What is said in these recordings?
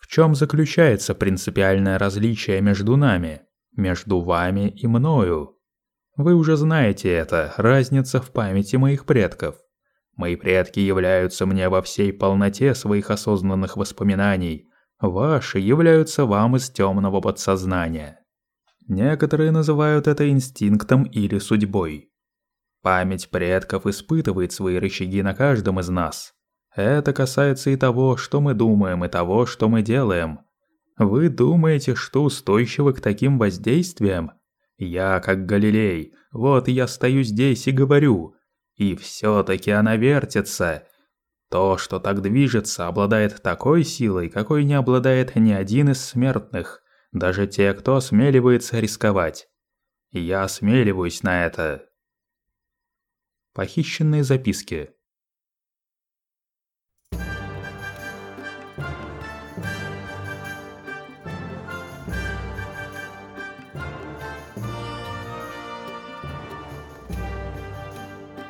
В чем заключается принципиальное различие между нами, между вами и мною? Вы уже знаете это, разница в памяти моих предков. Мои предки являются мне во всей полноте своих осознанных воспоминаний, ваши являются вам из темного подсознания. Некоторые называют это инстинктом или судьбой. Память предков испытывает свои рычаги на каждом из нас. Это касается и того, что мы думаем, и того, что мы делаем. Вы думаете, что устойчивы к таким воздействиям? Я как Галилей, вот я стою здесь и говорю. И все-таки она вертится. То, что так движется, обладает такой силой, какой не обладает ни один из смертных, даже те, кто осмеливается рисковать. Я осмеливаюсь на это. Похищенные записки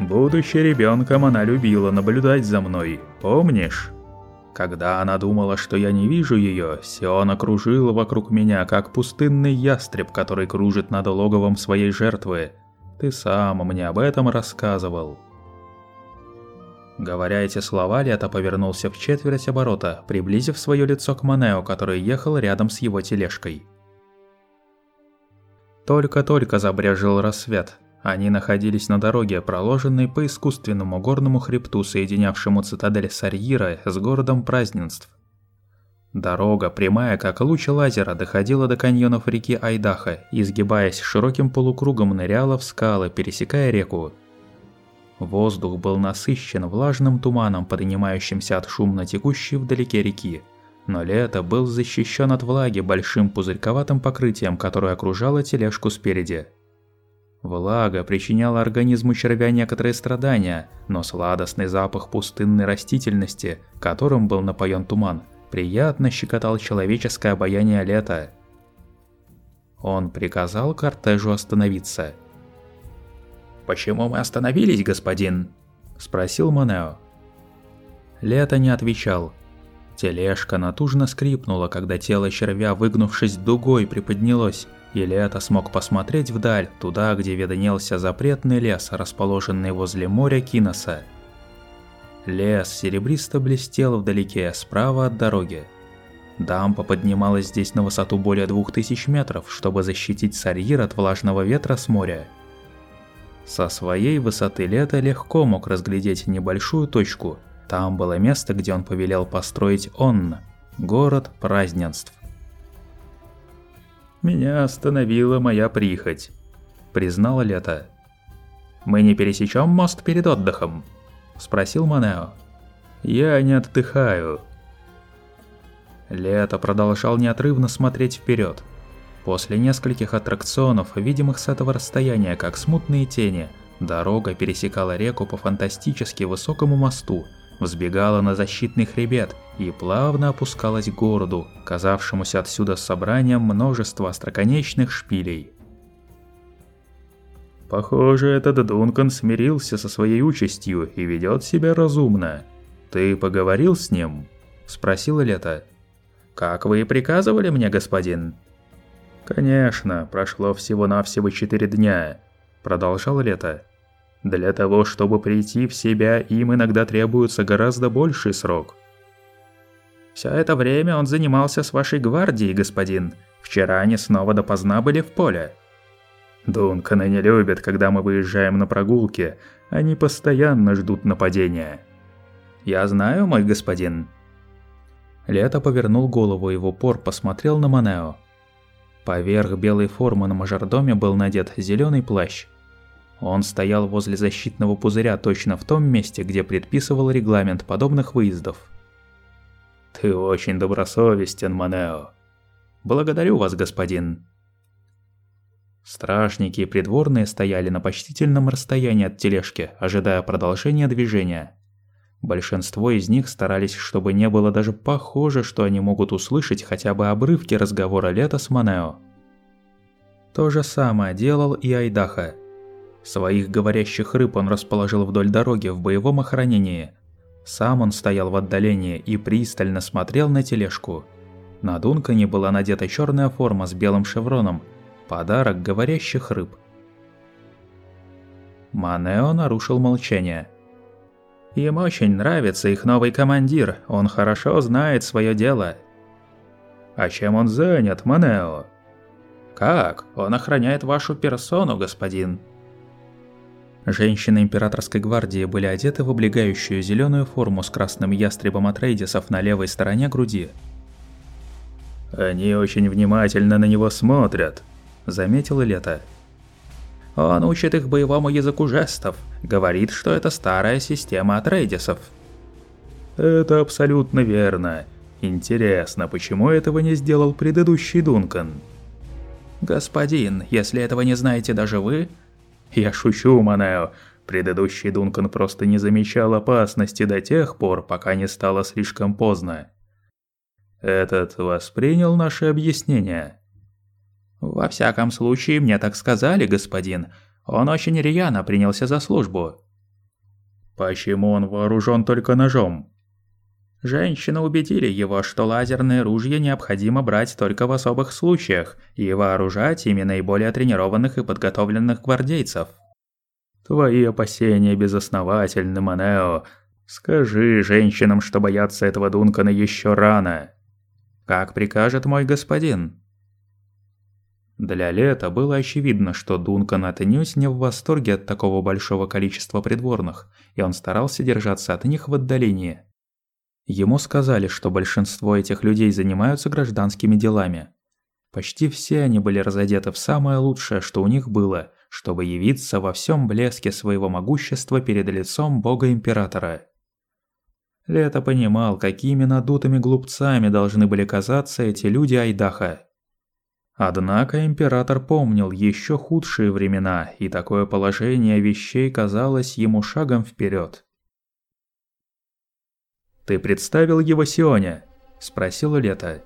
Будучи ребенком, она любила наблюдать за мной, помнишь? Когда она думала, что я не вижу ее, Сиона кружила вокруг меня, как пустынный ястреб, который кружит над логовом своей жертвы. Ты сам мне об этом рассказывал. Говоря эти слова, Лето повернулся в четверть оборота, приблизив свое лицо к Манео, который ехал рядом с его тележкой. Только-только забрежил рассвет. Они находились на дороге, проложенной по искусственному горному хребту, соединявшему цитадель Сарьира с городом празднеств. Дорога, прямая как луч лазера, доходила до каньонов реки Айдаха, изгибаясь широким полукругом ныряла в скалы, пересекая реку. Воздух был насыщен влажным туманом, поднимающимся от шумно текущей вдалеке реки. Но лето был защищен от влаги большим пузырьковатым покрытием, которое окружало тележку спереди. Влага причиняла организму червя некоторые страдания, но сладостный запах пустынной растительности, которым был напоен туман, приятно щекотал человеческое обаяние лета. Он приказал кортежу остановиться. «Почему мы остановились, господин?» – спросил Монео. Лето не отвечал. Тележка натужно скрипнула, когда тело червя, выгнувшись дугой, приподнялось, и Лето смог посмотреть вдаль, туда, где виднелся запретный лес, расположенный возле моря Киноса. Лес серебристо блестел вдалеке, справа от дороги. Дампа поднималась здесь на высоту более двух тысяч метров, чтобы защитить Сарьир от влажного ветра с моря. Со своей высоты Лето легко мог разглядеть небольшую точку. Там было место, где он повелел построить Онн – город празднеств. «Меня остановила моя прихоть», – признала Лето. «Мы не пересечем мост перед отдыхом?» – спросил Манео. «Я не отдыхаю». Лето продолжал неотрывно смотреть вперед. После нескольких аттракционов, видимых с этого расстояния как смутные тени, дорога пересекала реку по фантастически высокому мосту – взбегала на защитный хребет и плавно опускалась к городу, казавшемуся отсюда собранием множества остроконечных шпилей. «Похоже, этот Дункан смирился со своей участью и ведет себя разумно. Ты поговорил с ним?» – спросила Лето. «Как вы и приказывали мне, господин?» «Конечно, прошло всего-навсего четыре дня», – продолжал Лето. Для того, чтобы прийти в себя, им иногда требуется гораздо больший срок. Все это время он занимался с вашей гвардией, господин. Вчера они снова допоздна были в поле. Дунканы не любят, когда мы выезжаем на прогулки. Они постоянно ждут нападения. Я знаю, мой господин. Лето повернул голову и в упор посмотрел на Манео. Поверх белой формы на мажордоме был надет зеленый плащ – он стоял возле защитного пузыря точно в том месте, где предписывал регламент подобных выездов. «Ты очень добросовестен, Манео. Благодарю вас, господин». Стражники и придворные стояли на почтительном расстоянии от тележки, ожидая продолжения движения. Большинство из них старались, чтобы не было даже похоже, что они могут услышать хотя бы обрывки разговора Лета с Манео. То же самое делал и Айдаха. Своих говорящих рыб он расположил вдоль дороги в боевом охранении. Сам он стоял в отдалении и пристально смотрел на тележку. На Дункане была надета черная форма с белым шевроном, подарок говорящих рыб. Манео нарушил молчание. «Им очень нравится их новый командир, он хорошо знает свое дело». «А чем он занят, Манео?» «Как? Он охраняет вашу персону, господин». Женщины императорской гвардии были одеты в облегающую зеленую форму с красным ястребом от рейдисов на левой стороне груди. «Они очень внимательно на него смотрят», — заметила Лето. «Он учит их боевому языку жестов, говорит, что это старая система от рейдисов». «Это абсолютно верно. Интересно, почему этого не сделал предыдущий Дункан?» «Господин, если этого не знаете даже вы, я шучу, Манео. Предыдущий Дункан просто не замечал опасности до тех пор, пока не стало слишком поздно. Этот воспринял наше объяснение. Во всяком случае, мне так сказали, господин. Он очень рьяно принялся за службу. Почему он вооружен только ножом? Женщины убедили его, что лазерные ружья необходимо брать только в особых случаях и вооружать ими наиболее тренированных и подготовленных гвардейцев. Твои опасения безосновательны, Манео. Скажи женщинам, что бояться этого Дункана еще рано. Как прикажет мой господин. Для Лета было очевидно, что Дункан отнюдь не в восторге от такого большого количества придворных, и он старался держаться от них в отдалении. Ему сказали, что большинство этих людей занимаются гражданскими делами. Почти все они были разодеты в самое лучшее, что у них было, чтобы явиться во всем блеске своего могущества перед лицом бога-императора. Лето понимал, какими надутыми глупцами должны были казаться эти люди Айдаха. Однако император помнил еще худшие времена, и такое положение вещей казалось ему шагом вперед. «Ты представил его Сионе?» – спросил Лето.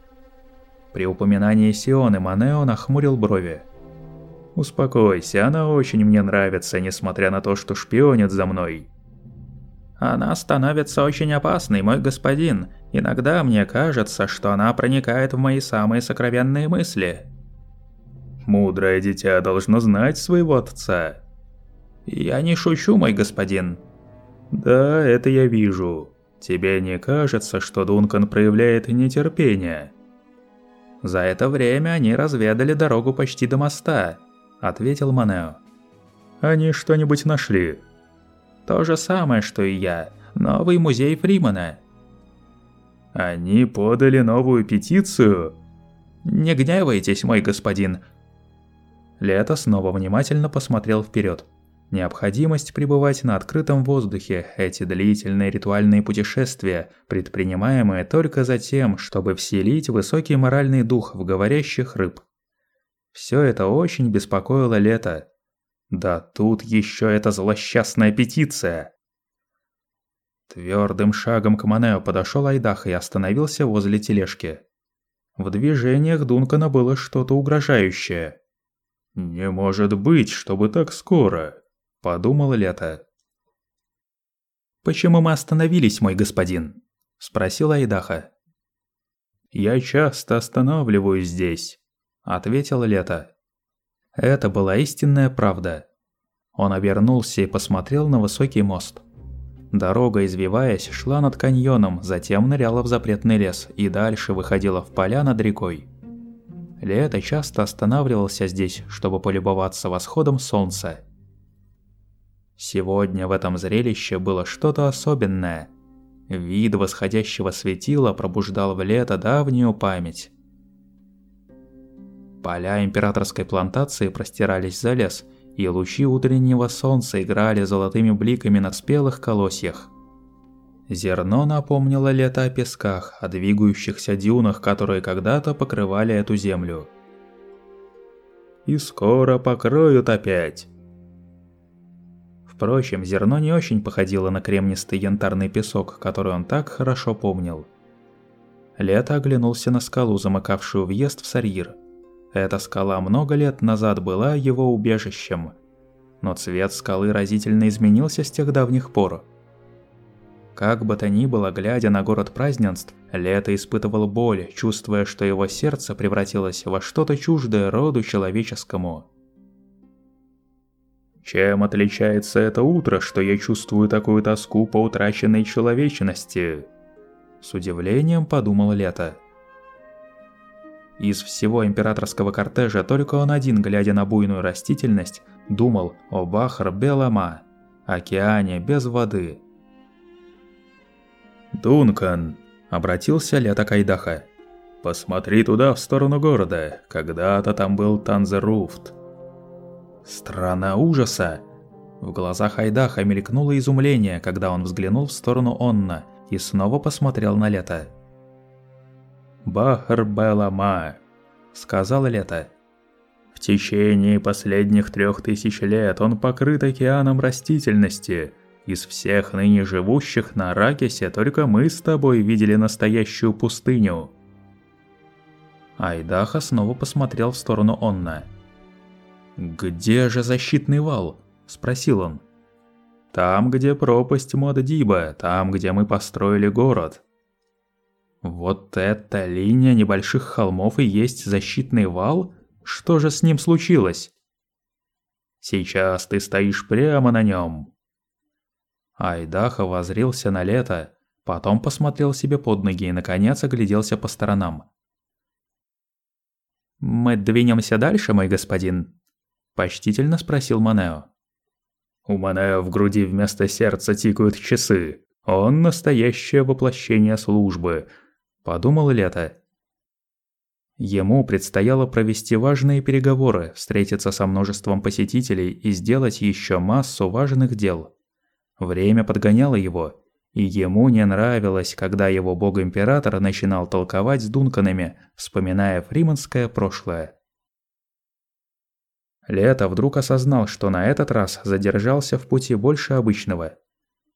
При упоминании Сионы Манео нахмурил брови. «Успокойся, она очень мне нравится, несмотря на то, что шпионит за мной». «Она становится очень опасной, мой господин. Иногда мне кажется, что она проникает в мои самые сокровенные мысли». «Мудрое дитя должно знать своего отца». «Я не шучу, мой господин». «Да, это я вижу. Тебе не кажется, что Дункан проявляет нетерпение? За это время они разведали дорогу почти до моста, ответил Манео. Они что-нибудь нашли? То же самое, что и я. Новый музей Фримана. Они подали новую петицию? Не гневайтесь, мой господин. Лето снова внимательно посмотрел вперед. Необходимость пребывать на открытом воздухе, эти длительные ритуальные путешествия, предпринимаемые только за тем, чтобы вселить высокий моральный дух в говорящих рыб. Все это очень беспокоило Лето. Да тут еще эта злосчастная петиция. Твердым шагом к Манео подошел Айдах и остановился возле тележки. В движениях Дункана было что-то угрожающее. «Не может быть, чтобы так скоро!» Подумал Лето. «Почему мы остановились, мой господин?» – спросил Айдаха. «Я часто останавливаюсь здесь», – ответил Лето. Это была истинная правда. Он обернулся и посмотрел на высокий мост. Дорога, извиваясь, шла над каньоном, затем ныряла в запретный лес и дальше выходила в поля над рекой. Лето часто останавливался здесь, чтобы полюбоваться восходом солнца. Сегодня в этом зрелище было что-то особенное. Вид восходящего светила пробуждал в лето давнюю память. Поля императорской плантации простирались за лес, и лучи утреннего солнца играли золотыми бликами на спелых колосьях. Зерно напомнило лето о песках, о двигающихся дюнах, которые когда-то покрывали эту землю. «И скоро покроют опять», Впрочем, зерно не очень походило на кремнистый янтарный песок, который он так хорошо помнил. Лето оглянулся на скалу, замыкавшую въезд в Сарьир. Эта скала много лет назад была его убежищем, но цвет скалы разительно изменился с тех давних пор. Как бы то ни было, глядя на город празднеств, Лето испытывал боль, чувствуя, что его сердце превратилось во что-то чуждое роду человеческому. Чем отличается это утро, что я чувствую такую тоску по утраченной человечности? С удивлением подумал Лето. Из всего императорского кортежа только он один, глядя на буйную растительность, думал о Бахар-Белама, океане без воды. «Дункан», — обратился Лето Кайдаха, — «посмотри туда, в сторону города, когда-то там был Танзеруфт». «Страна ужаса!» В глазах Айдаха мелькнуло изумление, когда он взглянул в сторону Онна и снова посмотрел на Лето. «Бахар Белама», — сказал Лето. «В течение последних трех тысяч лет он покрыт океаном растительности. Из всех ныне живущих на Аракисе только мы с тобой видели настоящую пустыню». Айдаха снова посмотрел в сторону Онна. «Где же защитный вал?» – спросил он. «Там, где пропасть Моддиба, там, где мы построили город», вот эта линия небольших холмов и есть защитный вал? Что же с ним случилось? Сейчас ты стоишь прямо на нем. Айдаха возрился на лето, потом посмотрел себе под ноги и, наконец, огляделся по сторонам. «Мы двинемся дальше, мой господин?» – почтительно спросил Манео. «У Манео в груди вместо сердца тикают часы. Он настоящее воплощение службы – подумал Лето. Ему предстояло провести важные переговоры, встретиться со множеством посетителей и сделать еще массу важных дел. Время подгоняло его, и ему не нравилось, когда его бог-император начинал толковать с Дунканами, вспоминая фриманское прошлое. Лето вдруг осознал, что на этот раз задержался в пути больше обычного.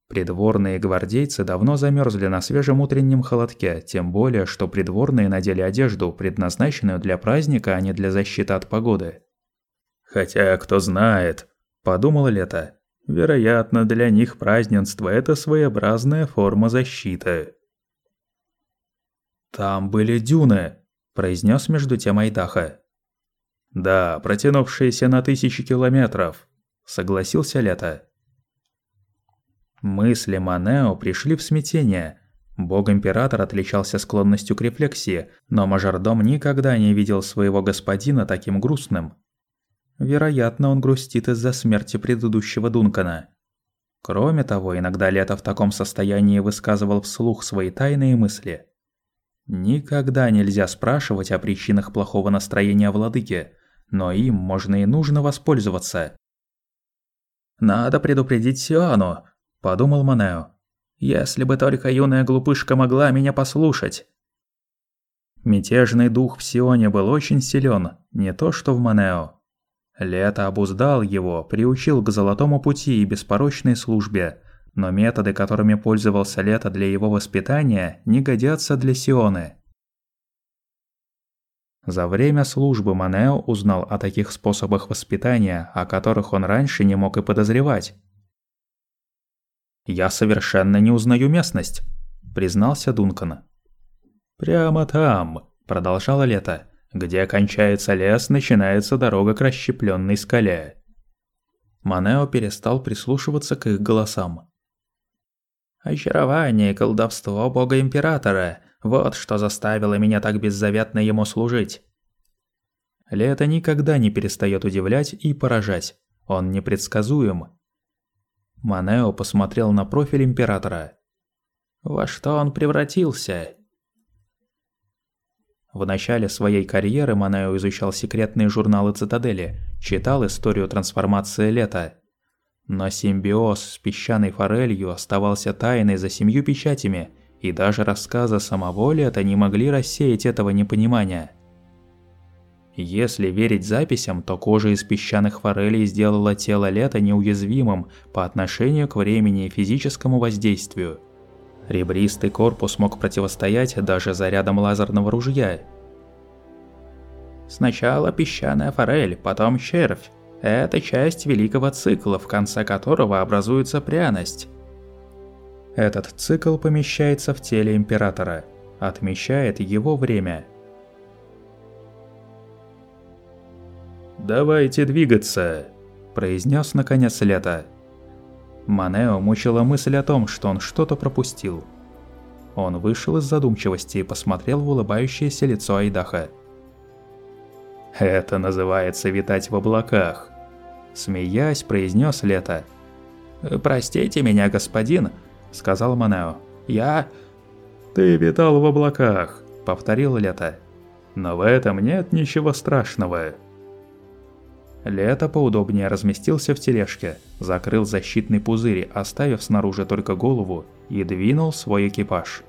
Придворные гвардейцы давно замерзли на свежем утреннем холодке, тем более, что придворные надели одежду, предназначенную для праздника, а не для защиты от погоды. «Хотя, кто знает», – подумал Лето, – «вероятно, для них празднество – это своеобразная форма защиты». «Там были дюны», – произнес между тем Айдаха. «Да, протянувшиеся на тысячи километров», – согласился Лето. Мысли Манео пришли в смятение. Бог-император отличался склонностью к рефлексии, но мажордом никогда не видел своего господина таким грустным. Вероятно, он грустит из-за смерти предыдущего Дункана. Кроме того, иногда Лето в таком состоянии высказывал вслух свои тайные мысли. Никогда нельзя спрашивать о причинах плохого настроения владыки, но им можно и нужно воспользоваться. «Надо предупредить Сиану, – подумал Манео. «Если бы только юная глупышка могла меня послушать!» Мятежный дух в Сионе был очень силен, не то что в Манео. Лето обуздал его, приучил к золотому пути и беспорочной службе, но методы, которыми пользовался Лето для его воспитания, не годятся для Сионы. За время службы Манео узнал о таких способах воспитания, о которых он раньше не мог и подозревать. «Я совершенно не узнаю местность», – признался Дункан. «Прямо там», – продолжало Лето, – «где кончается лес, начинается дорога к расщепленной скале». Манео перестал прислушиваться к их голосам. «Очарование и колдовство бога-императора – вот что заставило меня так беззаветно ему служить». Лето никогда не перестает удивлять и поражать. Он непредсказуем, Манео посмотрел на профиль императора. Во что он превратился? В начале своей карьеры Манео изучал секретные журналы Цитадели, читал историю трансформации Лета. Но симбиоз с песчаной форелью оставался тайной за семью печатями, и даже рассказы самого Лета не могли рассеять этого непонимания. Если верить записям, то кожа из песчаных форелей сделала тело Лета неуязвимым по отношению к времени и физическому воздействию. Ребристый корпус мог противостоять даже зарядам лазерного ружья. Сначала песчаная форель, потом червь. Это часть великого цикла, в конце которого образуется пряность. Этот цикл помещается в теле Императора, отмечает его время. «Давайте двигаться», – произнес наконец Лето. Манео мучила мысль о том, что он что-то пропустил. Он вышел из задумчивости и посмотрел в улыбающееся лицо Айдаха. «Это называется витать в облаках», – смеясь, произнес Лето. «Простите меня, господин», – сказал Манео. «Я...» «Ты витал в облаках», – повторил Лето. «Но в этом нет ничего страшного». Лето поудобнее разместился в тележке, закрыл защитный пузырь, оставив снаружи только голову, и двинул свой экипаж.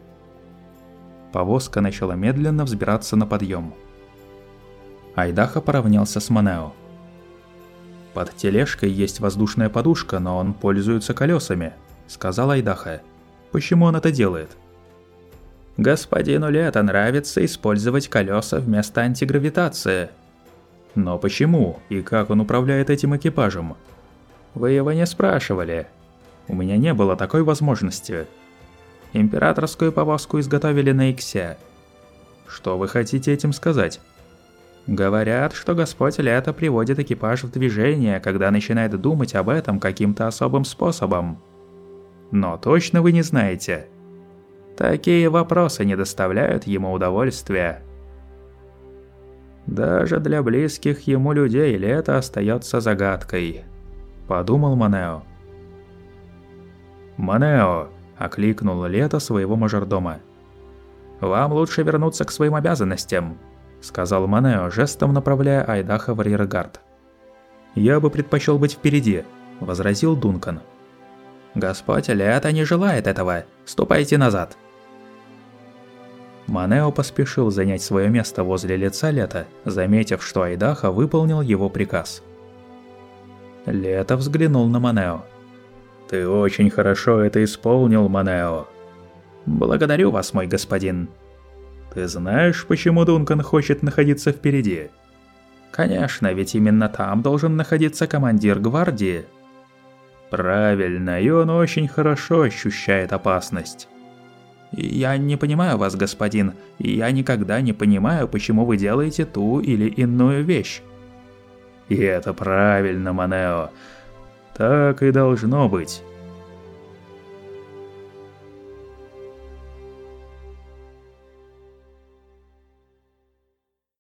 Повозка начала медленно взбираться на подъем. Айдаха поравнялся с Манео. «Под тележкой есть воздушная подушка, но он пользуется колесами», — сказал Айдаха. «Почему он это делает?» «Господину Лето нравится использовать колеса вместо антигравитации», но почему и как он управляет этим экипажем? Вы его не спрашивали. У меня не было такой возможности. Императорскую повозку изготовили на Иксе. Что вы хотите этим сказать? Говорят, что Господь Лето приводит экипаж в движение, когда начинает думать об этом каким-то особым способом. Но точно вы не знаете. Такие вопросы не доставляют ему удовольствия. Даже для близких ему людей лето остается загадкой, подумал Манео. Манео, окликнул Лето своего мажордома. Вам лучше вернуться к своим обязанностям, сказал Манео, жестом направляя Айдаха в арьергард. Я бы предпочел быть впереди, возразил Дункан. Господь Лето не желает этого. Ступайте назад. Манео поспешил занять свое место возле лица Лета, заметив, что Айдаха выполнил его приказ. Лето взглянул на Манео. «Ты очень хорошо это исполнил, Манео». «Благодарю вас, мой господин». «Ты знаешь, почему Дункан хочет находиться впереди?» «Конечно, ведь именно там должен находиться командир гвардии». «Правильно, и он очень хорошо ощущает опасность». «Я не понимаю вас, господин, я никогда не понимаю, почему вы делаете ту или иную вещь». «И это правильно, Манео. Так и должно быть.